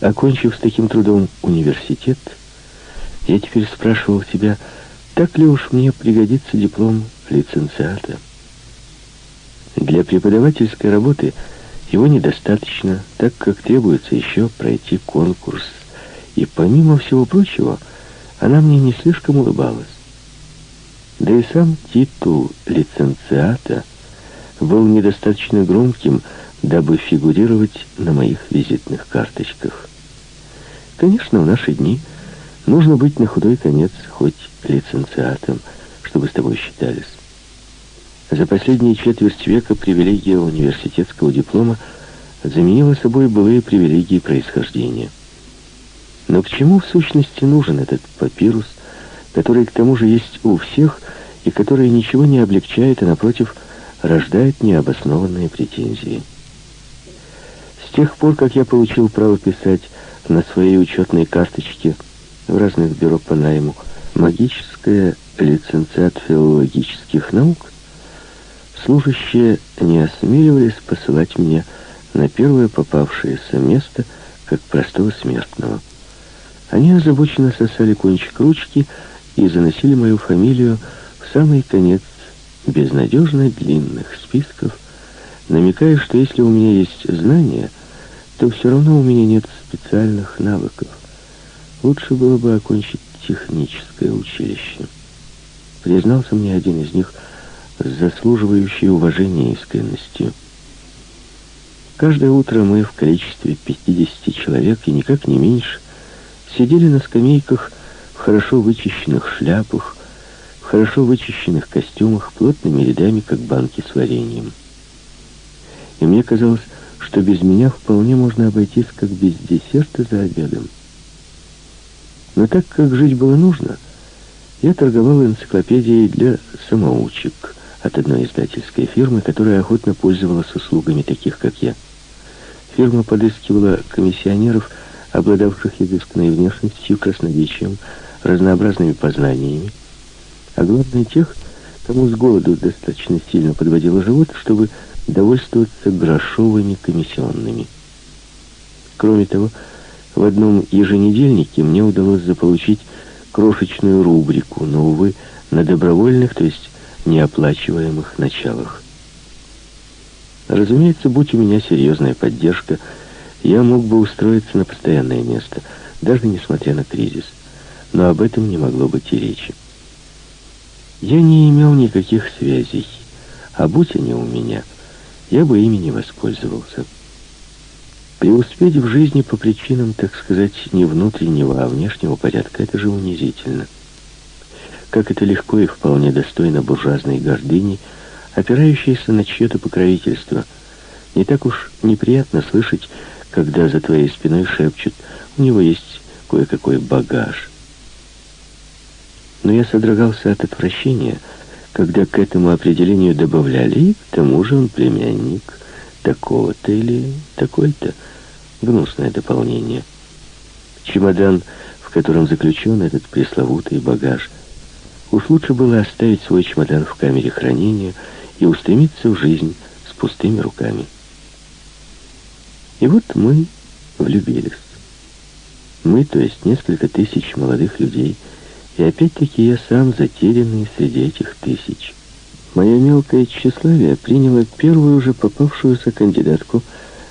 Окончив с таким трудом университет, я теперь спрашивал себя, так ли уж мне пригодится диплом лицензиата. Для преподавательской работы его недостаточно, так как требуется еще пройти конкурс. И помимо всего прочего, она мне не слишком улыбалась. Да и сам титул лицензиата был недостаточно громким, дабы фигурировать на моих визитных карточках. Конечно, в наши дни нужно быть на худой конец хоть лицензиатом, чтобы с тобой считались. За последние четверть века привилегия университетского диплома заменила собой былые привилегии происхождения. Но к чему в сущности нужен этот папирус, который к тому же есть у всех и который ничего не облегчает, а напротив рождает необоснованные претензии? С тех пор, как я получил право писать на своей учетной карточке в разных бюро по найму магическая лицензиат филологических наук, служащие не осмеливались посылать меня на первое попавшееся место, как простого смертного. Они озабоченно сосали кончик ручки и заносили мою фамилию в самый конец безнадежно длинных списков, намекая, что если у меня есть знания, то все равно у меня нет специальных навыков. Лучше было бы окончить техническое училище. Признался мне один из них с заслуживающей уважения искренностью. Каждое утро мы в количестве 50 человек и никак не меньше сидели на скамейках в хорошо вычищенных шляпах, в хорошо вычищенных костюмах, плотными рядами, как банки с вареньем. И мне казалось, что без меня вполне можно обойтись, как без десерта за обедом. Но так как жить было нужно, я торговал энциклопедией для самоучек от одной издательской фирмы, которая охотно пользовалась услугами таких, как я. Фирма подыскивала комиссионеров, обладавших изысканной внешностью, красноречием, разнообразными познаниями, а главное тех, кому с голоду достаточно сильно подводило живот, чтобы довольствоваться грошовыми комиссионными. Кроме того, в одном еженедельнике мне удалось заполучить крошечную рубрику, но, увы, на добровольных, то есть неоплачиваемых началах. Разумеется, будь у меня серьезная поддержка, я мог бы устроиться на постоянное место, даже несмотря на кризис. Но об этом не могло быть и речи. Я не имел никаких связей, а будь они у меня, я бы ими не воспользовался. Преуспеть в жизни по причинам, так сказать, не внутреннего, а внешнего порядка, это же унизительно. Как это легко и вполне достойно буржуазной гордыни, опирающейся на чье-то покровительство. Не так уж неприятно слышать, когда за твоей спиной шепчут, у него есть кое-какой багаж. Но я содрогался от отвращения, когда к этому определению добавляли, и к тому же он племянник такого-то или такой-то. Гнусное дополнение. Чемодан, в котором заключен этот пресловутый багаж. Уж лучше было оставить свой чемодан в камере хранения и устремиться в жизнь с пустыми руками. И вот мы влюбились. Мы, то есть несколько тысяч молодых людей, и опять-таки я сам затерянный среди этих тысяч. Мое мелкое тщеславие приняло первую же попавшуюся кандидатку,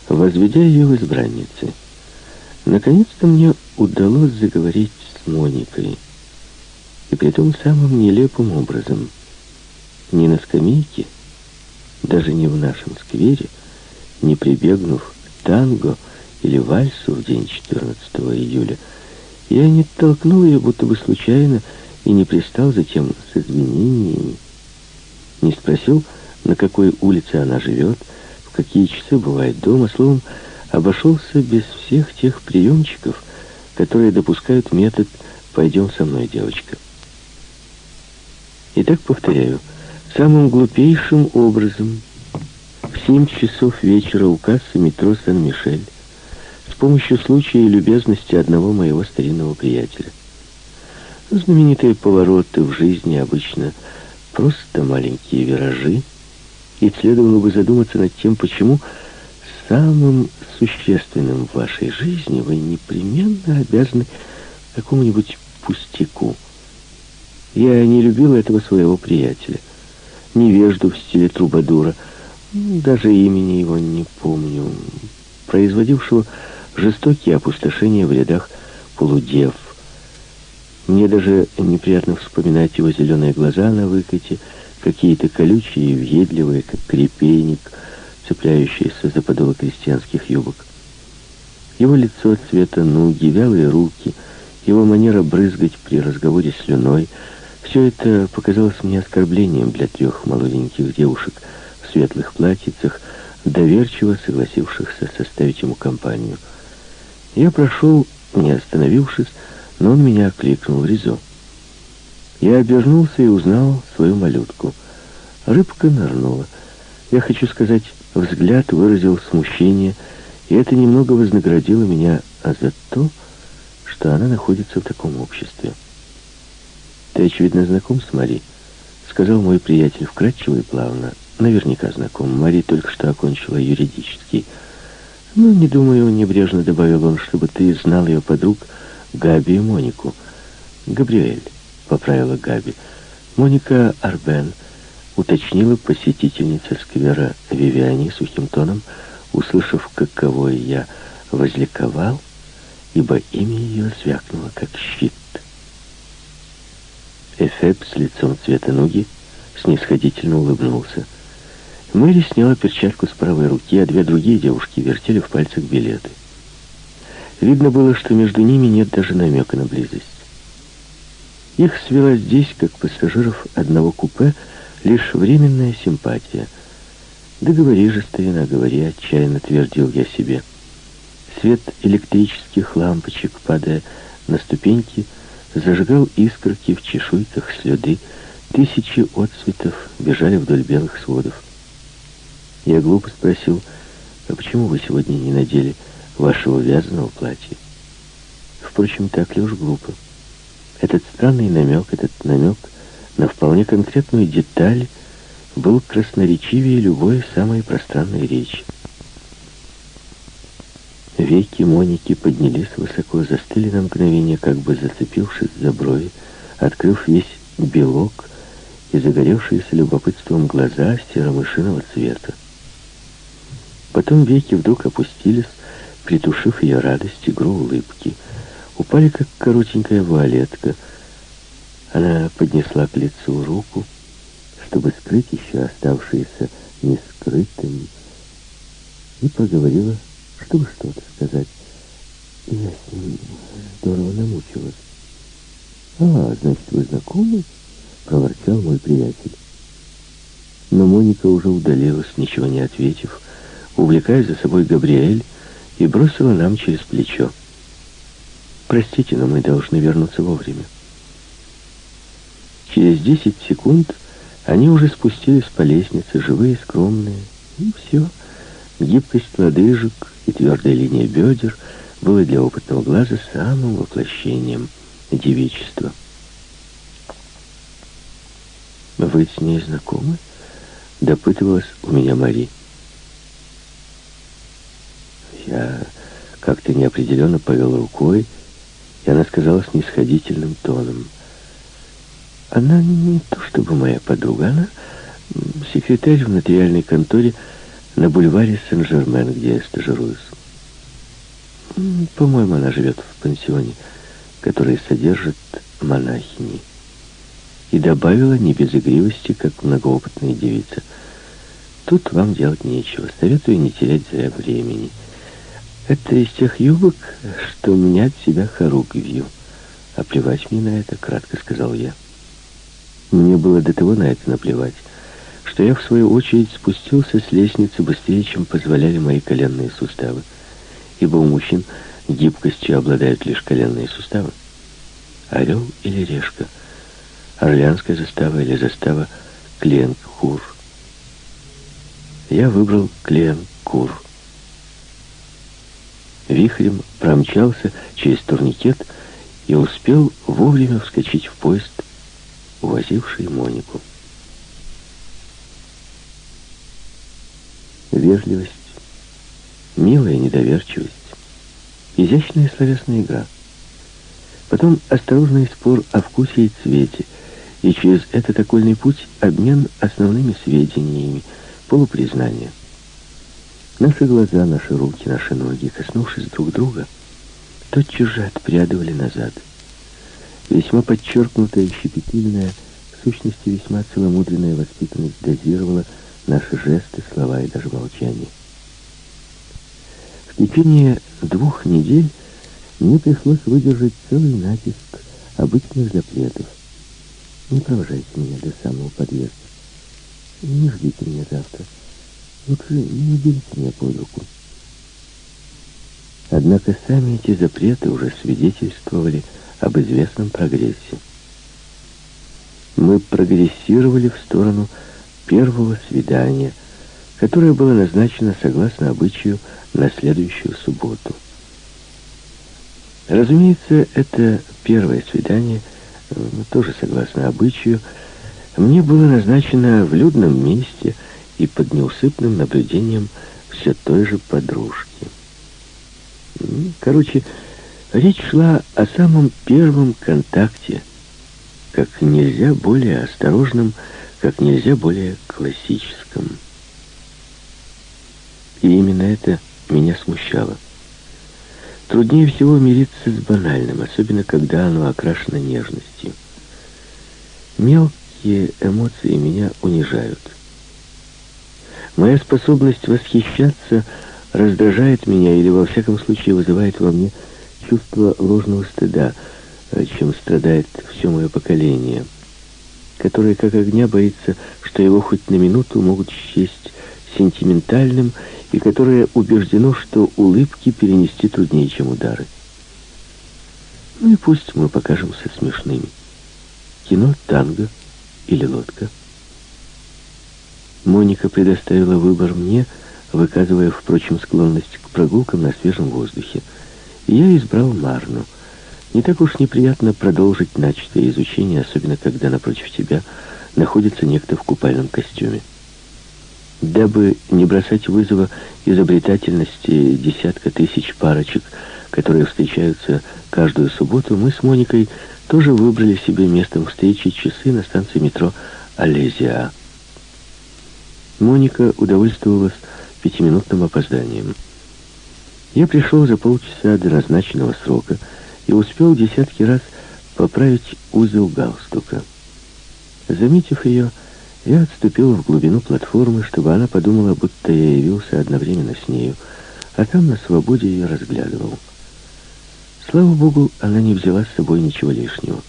возведя ее в избранницы. Наконец-то мне удалось заговорить с Моникой. И при том самым нелепым образом. Не на скамейке, даже не в нашем сквере, не прибегнув к танго или вальсу в день 14 июля, я не толкнул ее будто бы случайно и не пристал затем с извинениями, не спросил, на какой улице она живет, в какие часы бывает дома, словом, обошелся без всех тех приемчиков, которые допускают метод «пойдем со мной, девочка». Итак, повторяю, самым глупейшим образом в семь часов вечера у кассы метро Сан-Мишель с помощью случая и любезности одного моего старинного приятеля. Знаменитые повороты в жизни обычно – просто маленькие виражи, и следовало бы задуматься над тем, почему самым существенным в вашей жизни вы непременно обязаны какому-нибудь пустяку. Я не любил этого своего приятеля, невежду в стиле трубадура, даже имени его не помню, производившего жестокие опустошения в рядах полудев. Мне даже неприятно вспоминать его зеленые глаза на выкате, какие-то колючие и въедливые, как крепейник, цепляющиеся за подолы крестьянских юбок. Его лицо цвета нуги, вялые руки, его манера брызгать при разговоре слюной — все это показалось мне оскорблением для трех молоденьких девушек в светлых платьицах, доверчиво согласившихся составить ему компанию. Я прошел, не остановившись, но он меня окликнул Ризо. Я обернулся и узнал свою малютку. Рыбка нырнула. Я хочу сказать, взгляд выразил смущение, и это немного вознаградило меня за то, что она находится в таком обществе. «Ты, очевидно, знаком с Мари?» — сказал мой приятель вкратчиво и плавно. «Наверняка знаком. Мари только что окончила юридический». «Ну, не думаю, небрежно добавил он, чтобы ты знал ее подруг Габи и Монику». «Габриэль», — поправила Габи. «Моника Арбен», — уточнила посетительница сквера Вивиани сухим тоном, услышав, каково я возликовал, ибо имя ее звякнуло, как щит. Эфеб с лицом цвета ноги снисходительно улыбнулся. Мэри сняла перчатку с правой руки, а две другие девушки вертели в пальцах билеты. Видно было, что между ними нет даже намека на близость. Их свела здесь, как пассажиров одного купе, лишь временная симпатия. «Да говори же, старина, говори», — отчаянно твердил я себе. Свет электрических лампочек, падая на ступеньки, — зажигал искорки в чешуйках слюды, тысячи отцветов бежали вдоль белых сводов. Я глупо спросил, а почему вы сегодня не надели вашего вязаного платья? Впрочем, так ли уж глупо. Этот странный намек, этот намек на вполне конкретную деталь был красноречивее любой самой пространной речи. Веки Моники поднялись высоко, застыли на мгновение, как бы зацепившись за брови, открыв весь белок и загоревшиеся любопытством глаза серо-мышиного цвета. Потом веки вдруг опустились, притушив ее радость, игру улыбки. Упали, как коротенькая вуалетка. Она поднесла к лицу руку, чтобы скрыть еще оставшиеся нескрытым, и проговорила чтобы что-то сказать. Я с ним здорово намучилась. «А, значит, вы знакомы?» — проворчал мой приятель. Но Моника уже удалилась, ничего не ответив, увлекая за собой Габриэль, и бросила нам через плечо. «Простите, но мы должны вернуться вовремя». Через десять секунд они уже спустились по лестнице, живые, скромные, и все. Гибкость лодыжек и твердая линия бедер было для опытного глаза самым воплощением девичества. «Вы с ней знакомы?» — допытывалась у меня Мари. Я как-то неопределенно повел рукой, и она сказала с нисходительным тоном. «Она не то чтобы моя подруга, она секретарь в нотариальной конторе на бульваре Сен-Жермен, где я стажируюсь. По-моему, она живет в пансионе, который содержит монахини. И добавила не без игривости, как многоопытная девица. Тут вам делать нечего. Советую не терять зря времени. Это из тех юбок, что менять себя хоругвью. А плевать мне на это, кратко сказал я. Мне было до того на это наплевать, что я, в свою очередь, спустился с лестницы быстрее, чем позволяли мои коленные суставы, ибо у мужчин гибкостью обладают лишь коленные суставы. Орел или решка, орлеанская застава или застава Кленкур. Я выбрал Кленкур. Вихрем промчался через турникет и успел вовремя вскочить в поезд, увозивший Монику. Вежливость милая недоверчивость, изящная словесная игра. Потом осторожный спор о вкусе и цвете, и через этот окольный путь обмен основными сведениями, полупризнание. Наши глаза, наши руки, наши ноги, коснувшись друг друга, тотчас же отпрядывали назад. Весьма подчеркнутая и щепетильная, в сущности весьма целомудренная воспитанность дозировала наши жесты, слова и даже молчание. В течение двух недель мне пришлось выдержать целый натиск обычных запретов. Не провожайте меня до самого подъезда. Не ждите меня завтра. Лучше не берите меня под руку. Однако сами эти запреты уже свидетельствовали об известном прогрессе. Мы прогрессировали в сторону первого свидания, которое было назначено согласно обычаю на следующую субботу. Разумеется, это первое свидание, тоже согласно обычаю, мне было назначено в людном месте и под неусыпным наблюдением все той же подружки. Короче, речь шла о самом первом контакте, как нельзя более осторожном, как нельзя более классическом. И именно это меня смущало. Труднее всего мириться с банальным, особенно когда оно окрашено нежностью. Мелкие эмоции меня унижают. Моя способность восхищаться раздражает меня или, во всяком случае, вызывает во мне чувство ложного стыда, чем страдает все мое поколение, которое, как огня, боится, что его хоть на минуту могут счесть сентиментальным и которое убеждено, что улыбки перенести труднее, чем удары. Ну и пусть мы покажемся смешными. Кино, танго или лодка. Моника предоставила выбор мне, выказывая, впрочем, склонность к прогулкам на свежем воздухе. Я избрал Марну. Не так уж неприятно продолжить начатое изучение, особенно когда напротив тебя находится некто в купальном костюме. Дабы не бросать вызова изобретательности десятка тысяч парочек, которые встречаются каждую субботу, мы с Моникой тоже выбрали себе местом встречи часы на станции метро «Алезия». Моника удовольствовалась пятиминутным опозданием. Я пришел за полчаса до назначенного срока и успел десятки раз поправить узел галстука. Заметив ее, я отступил в глубину платформы, чтобы она подумала, будто я явился одновременно с нею, а там на свободе ее разглядывал. Слава богу, она не взяла с собой ничего лишнего,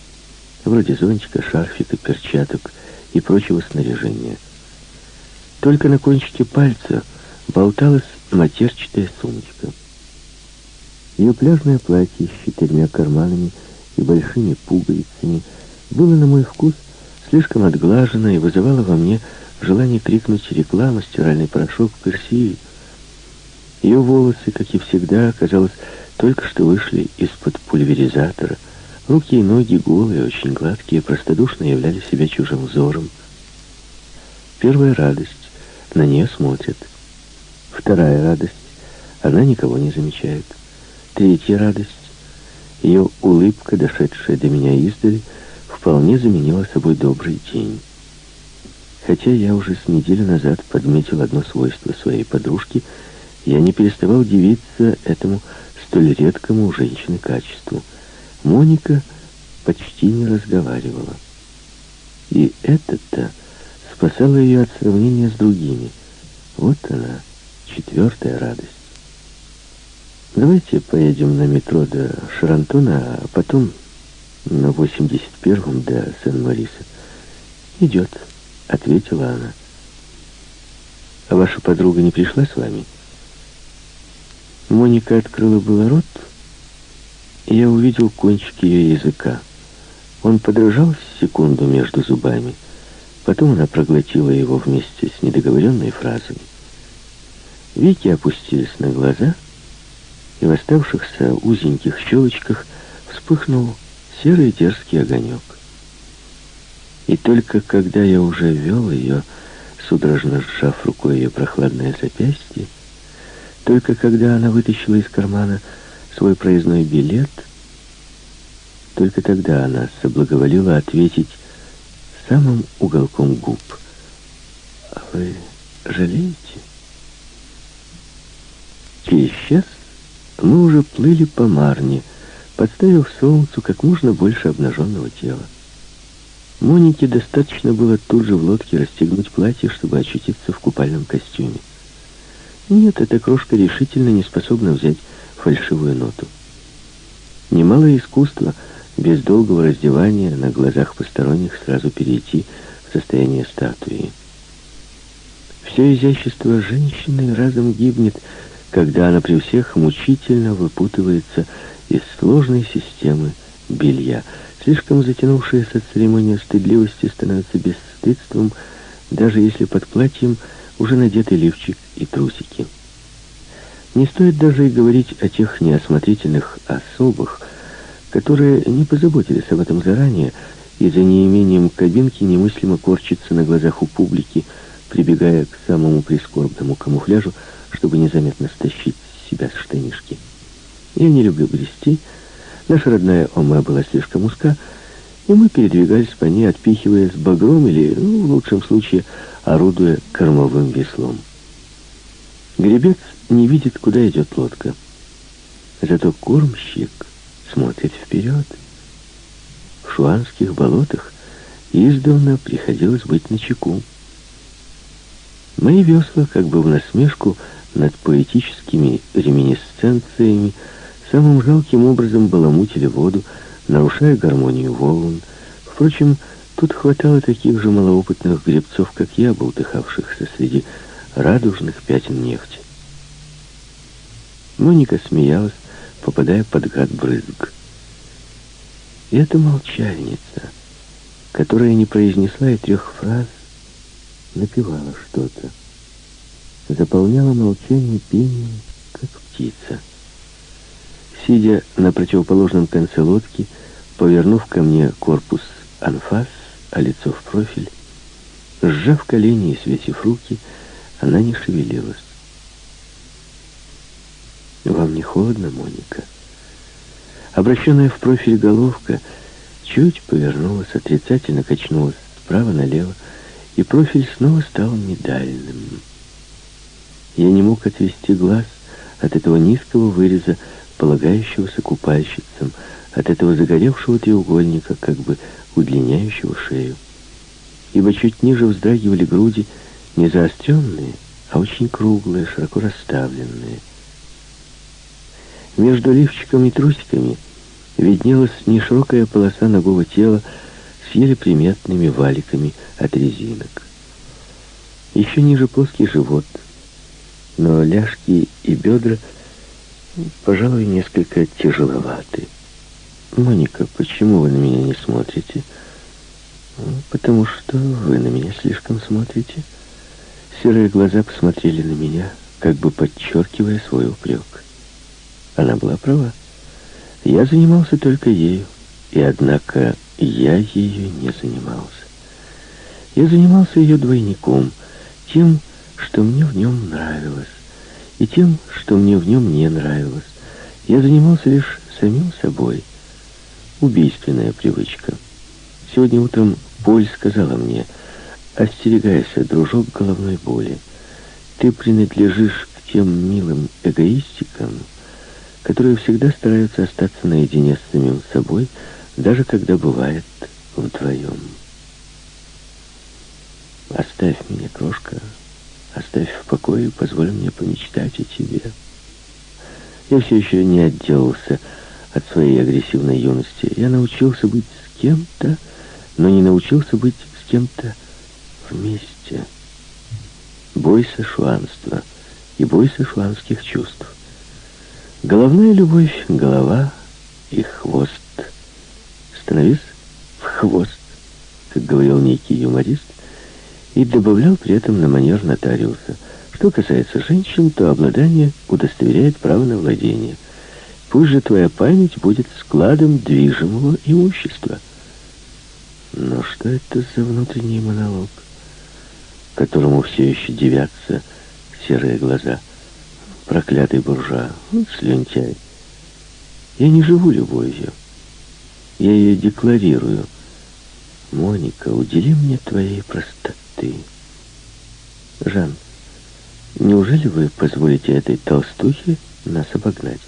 вроде зонтика, шарфика, перчаток и прочего снаряжения. Только на кончике пальца болталась матерчатая сумочка. Ее пляжное платье с четырьмя карманами и большими пуговицами было, на мой вкус, слишком отглажена и вызывала во мне желание крикнуть реклама «Стиральный порошок Персии». Ее волосы, как и всегда, казалось, только что вышли из-под пульверизатора. Руки и ноги голые, очень гладкие, простодушно являли себя чужим взором. Первая радость. На нее смотрят. Вторая радость. Она никого не замечает. Третья радость. Ее улыбка, дошедшая до меня издали, — вполне заменила собой добрый день. Хотя я уже с неделю назад подметил одно свойство своей подружки, я не переставал удивиться этому столь редкому у женщины качеству. Моника почти не разговаривала. И это-то спасало ее от сравнения с другими. Вот она, четвертая радость. Давайте поедем на метро до Шарантона, а потом на 81-м до Сен-Мариса. «Идет», — ответила она. «А ваша подруга не пришла с вами?» Моника открыла было рот, и я увидел кончик ее языка. Он подрожал секунду между зубами. Потом она проглотила его вместе с недоговоренной фразой. Веки опустились на глаза, и в оставшихся узеньких щелочках вспыхнул серый дерзкий огонек. И только когда я уже вел ее, судорожно сжав рукой ее прохладное запястье, Только когда она вытащила из кармана свой проездной билет, только тогда она соблаговолила ответить самым уголком губ. «А вы жалеете?» Через час мы уже плыли по Марне, подставив солнцу как можно больше обнаженного тела. Монике достаточно было тут же в лодке расстегнуть платье, чтобы очутиться в купальном костюме. Нет, эта крошка решительно не способна взять фальшивую ноту. Немало искусства без долгого раздевания на глазах посторонних сразу перейти в состояние статуи. Все изящество женщины разом гибнет, когда она при всех мучительно выпутывается из сложной системы белья. Слишком затянувшаяся церемония стыдливости становится бесстыдством, даже если под платьем уже надеты лифчик и трусики. Не стоит даже и говорить о тех неосмотрительных особых, которые не позаботились об этом заранее и за неимением кабинки немыслимо корчатся на глазах у публики, прибегая к самому прискорбному камуфляжу, чтобы незаметно стащить с себя штанишки. Я не люблю грести. Наша родная Оме была слишком узка, и мы передвигались по ней, отпихивая с багром или, ну, в лучшем случае, орудуя кормовым веслом. Гребец не видит, куда идет лодка. Зато кормщик смотрит вперед. В шуанских болотах издавна приходилось быть начеку. Мои весла, как бы в насмешку над поэтическими реминисценциями, самым жалким образом баламутили воду, нарушая гармонию волн. Впрочем, тут хватало таких же малоопытных гребцов, как я, болтыхавшихся среди радужных пятен нефти. Моника смеялась, попадая под гад брызг. И эта молчальница, которая не произнесла и трех фраз, напевала что-то. Заполняла молчание пением, как птица. Сидя на противоположном конце лодки, повернув ко мне корпус анфас, а лицо в профиль, сжав колени и свесив руки, она не шевелилась. «Вам не холодно, Моника?» Обращенная в профиль головка чуть повернулась, отрицательно качнулась справа налево, и профиль снова стал медальным. Я не мог отвести глаз от этого низкого выреза, полагающегося купальщицам, от этого загоревшего треугольника, как бы удлиняющего шею. Ибо чуть ниже вздрагивали груди, не заостренные, а очень круглые, широко расставленные. Между лифчиком и трусиками виднелась неширокая полоса ногого тела с еле приметными валиками от резинок. Еще ниже плоский живот, но ляжки и бедра, пожалуй, несколько тяжеловаты. «Моника, почему вы на меня не смотрите?» «Потому что вы на меня слишком смотрите». Серые глаза посмотрели на меня, как бы подчеркивая свой упрек. Она была права. Я занимался только ею, и однако я ею не занимался. Я занимался ее двойником, тем, что мне в нем нравилось, и тем, что мне в нем не нравилось. Я занимался лишь самим собой. Убийственная привычка. Сегодня утром Поль сказала мне, остерегайся, дружок головной боли. Ты принадлежишь к тем милым эгоистикам, которые всегда стараются остаться наедине с самим собой, даже когда бывает вдвоем. Оставь меня, крошка, оставь в покое и позволь мне помечтать о тебе. Я все еще не отделался от своей агрессивной юности. Я научился быть с кем-то, но не научился быть с кем-то вместе. Бойся шуанства и бойся шуанских чувств. Головная любовь, голова и хвост. Становись в хвост, как говорил некий юморист, и добавлял при этом на манер нотариуса. Что касается женщин, то обладание удостоверяет право на владение. Пусть же твоя память будет складом движимого имущества. Но что это за внутренний монолог, которому все еще девятся серые глаза? Проклятый буржуа, вот слюнтяй. Я не живу любовью. Я ее декларирую. Моника, удели мне твоей простоты. Жан, неужели вы позволите этой толстухе нас обогнать?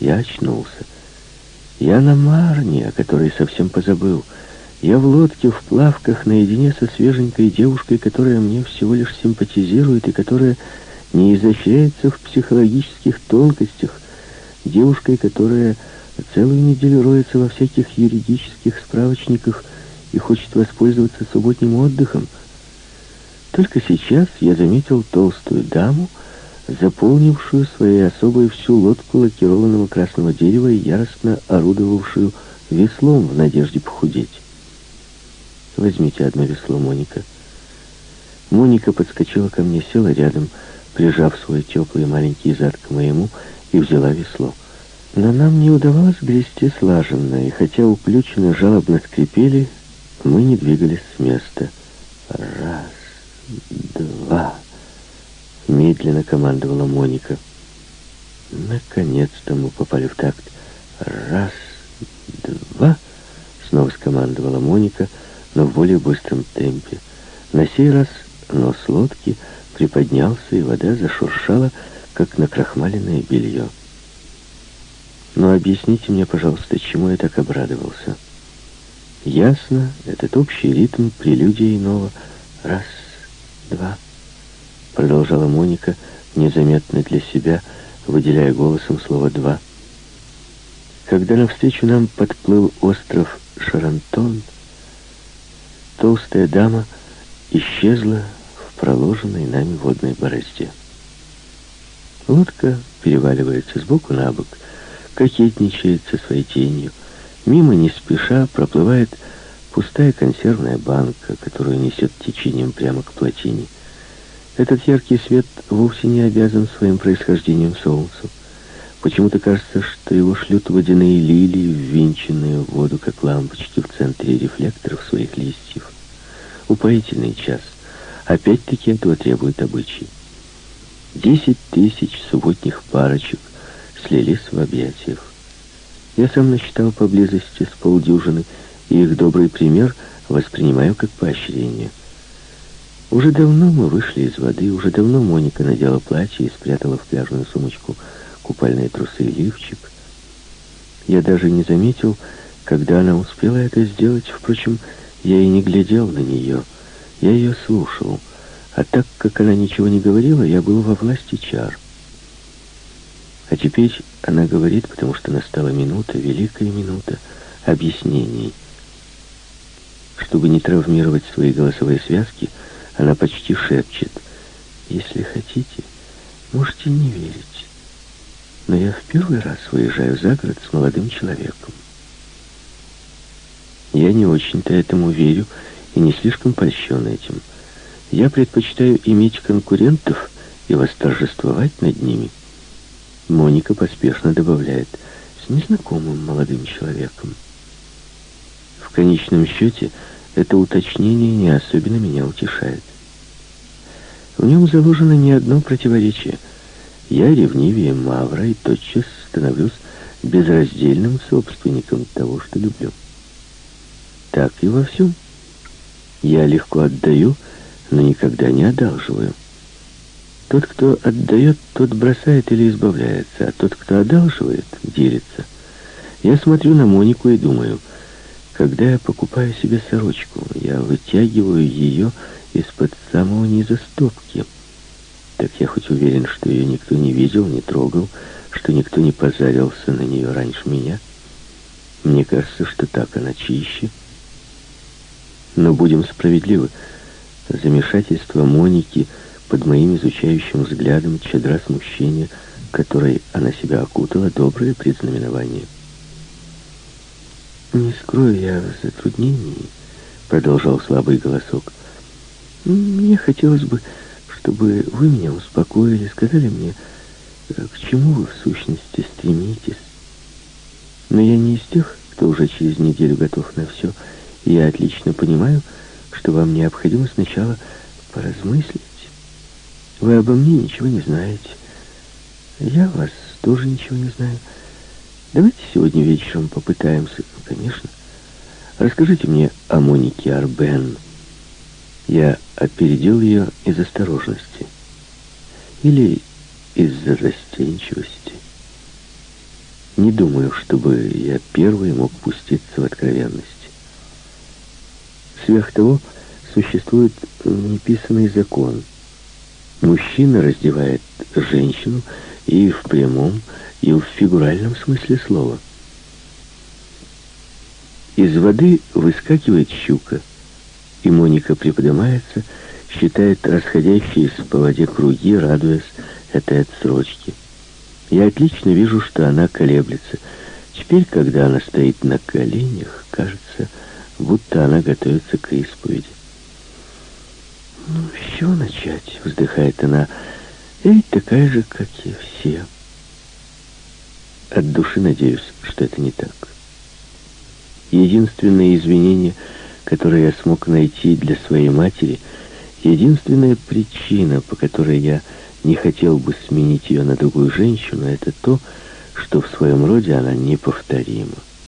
Я очнулся. Я на Марне, о которой совсем позабыл. Я в лодке, в плавках, наедине со свеженькой девушкой, которая мне всего лишь симпатизирует и которая не изощряется в психологических тонкостях. Девушкой, которая целую неделю роется во всяких юридических справочниках и хочет воспользоваться субботним отдыхом. Только сейчас я заметил толстую даму, заполнившую своей особой всю лодку лакированного красного дерева и яростно орудовавшую веслом в надежде похудеть. «Возьмите одно весло, Моника». Моника подскочила ко мне, села рядом, прижав свой теплый маленький зад к моему, и взяла весло. Но нам не удавалось грести слаженно, и хотя уключены жалобно скрипели, мы не двигались с места. Раз, два... Медленно командовала Моника. Наконец-то мы попали в такт. Раз, два... Снова скомандовала Моника, но в более быстром темпе. На сей раз нос лодки приподнялся, и вода зашуршала, как накрахмаленное белье. Но объясните мне, пожалуйста, чему я так обрадовался. Ясно, этот общий ритм, прелюдия иного. Раз, два, продолжала Моника, незаметно для себя, выделяя голосом слово «два». Когда навстречу нам подплыл остров Шарантон, толстая дама исчезла проложенной нами водной борозде. Лодка переваливается сбоку на бок, кокетничает со своей тенью. Мимо не спеша проплывает пустая консервная банка, которую несет течением прямо к плотине. Этот яркий свет вовсе не обязан своим происхождением солнцу. Почему-то кажется, что его шлют водяные лилии, ввинченные в воду, как лампочки в центре рефлекторов своих листьев. Упоительный час. Опять-таки этого требует обычай. Десять тысяч субботних парочек слились в объятиях. Я сам насчитал поблизости с полдюжины, и их добрый пример воспринимаю как поощрение – уже давно мы вышли из воды, уже давно Моника надела платье и спрятала в пляжную сумочку купальные трусы и лифчик. Я даже не заметил, когда она успела это сделать. Впрочем, я и не глядел на нее. Я ее слушал. А так как она ничего не говорила, я был во власти чар. А теперь она говорит, потому что настала минута, великая минута объяснений. Чтобы не травмировать свои голосовые связки, она почти шепчет. «Если хотите, можете не верить. Но я в первый раз выезжаю за город с молодым человеком. Я не очень-то этому верю и не слишком польщен этим. Я предпочитаю иметь конкурентов и восторжествовать над ними». Моника поспешно добавляет «с незнакомым молодым человеком». В конечном счете, это уточнение не особенно меня утешает. В нем заложено не одно противоречие. Я ревнивее Мавра и тотчас становлюсь безраздельным собственником того, что люблю. Так и во всем. Я легко отдаю, но никогда не одалживаю. Тот, кто отдает, тот бросает или избавляется, а тот, кто одалживает, делится. Я смотрю на Монику и думаю — когда я покупаю себе сорочку, я вытягиваю ее из-под самого низа стопки. Так я хоть уверен, что ее никто не видел, не трогал, что никто не позарился на нее раньше меня. Мне кажется, что так она чище. Но будем справедливы. Замешательство Моники под моим изучающим взглядом, чадра смущения, которой она себя окутала, доброе предзнаменование. «Не скрою я в затруднении», — продолжал слабый голосок. «Мне хотелось бы, чтобы вы меня успокоили, сказали мне, к чему вы в сущности стремитесь. Но я не из тех, кто уже через неделю готов на все, я отлично понимаю, что вам необходимо сначала поразмыслить. Вы обо мне ничего не знаете. Я вас тоже ничего не знаю. Давайте сегодня вечером попытаемся. Конечно. Расскажите мне о Монике Арбен. Я опередил ее из осторожности. Или из-за застенчивости. Не думаю, чтобы я первый мог пуститься в откровенность. Сверх того, существует неписанный закон. Мужчина раздевает женщину и в прямом, и в фигуральном смысле слова. Из воды выскакивает щука, и Моника приподнимается, считает расходящиеся по воде круги, радуясь этой отсрочке. Я отлично вижу, что она колеблется. Теперь, когда она стоит на коленях, кажется, будто она готовится к исповеди. «Ну, с чего начать?» — вздыхает она. «Я ведь такая же, как и все». От души надеюсь, что это не так. Единственное извинение, которое я смог найти для своей матери, единственная причина, по которой я не хотел бы сменить ее на другую женщину, это то, что в своем роде она неповторима.